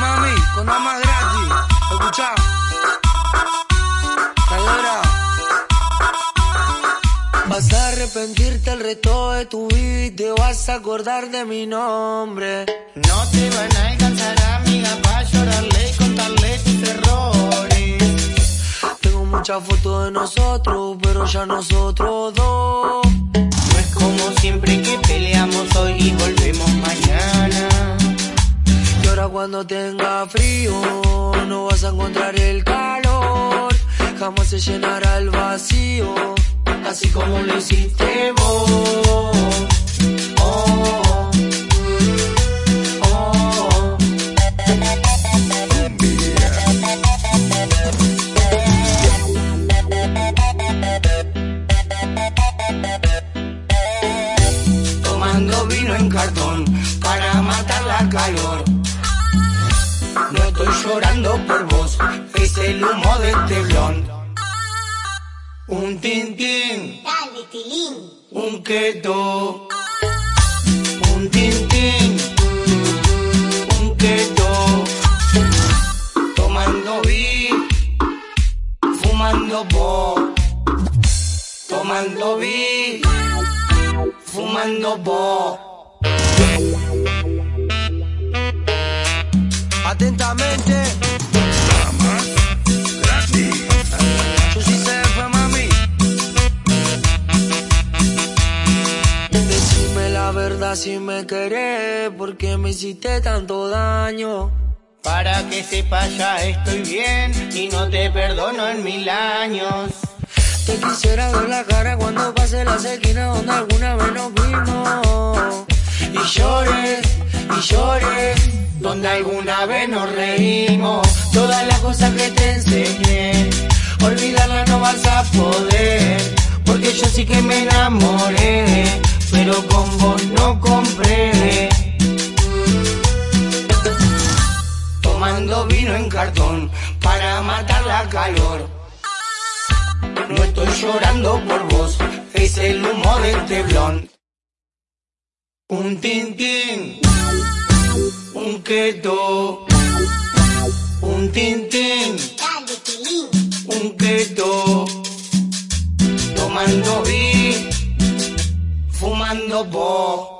Mami, con nada más gratis. Escuchá. Traidora. Vas a arrepentirte el resto de tu vida y te vas a acordar de mi nombre. No te van a alcanzar, amiga, para llorarle y contarle tus errores. Tengo muchas fotos de nosotros, pero ya nosotros dos. Cuando tenga frío, no vas a encontrar el calor. Jamás se llenará el vacío, así como lo hiciste vos. Oh, oh. Tomando vino en cartón para matar la calor. Llorando por vos, es el humo de este blond. Un tintín, Dale, Tilín. un keto. Un tintín, un keto. Tomando vi, fumando po. Tomando vi, fumando po. Atentamente. Yo soy CF, mami. Decime la verdad si me querés, porque me hiciste tanto daño. Para que sepas ya estoy bien y no te perdono en mil años. Te quisiera ver la cara cuando pase la esquina donde alguna vez nos vimos. Y llores, y llores, donde alguna vez nos reímos. Todas las cosas que te enseñé, olvidarlas no vas a poder. Porque yo sí que me enamoré, pero con vos no compré. Tomando vino en cartón para matar la calor. No estoy llorando por vos, es el humo de este blond. Un tintín, un keto, un tintín, un keto, tomando vi, fumando po.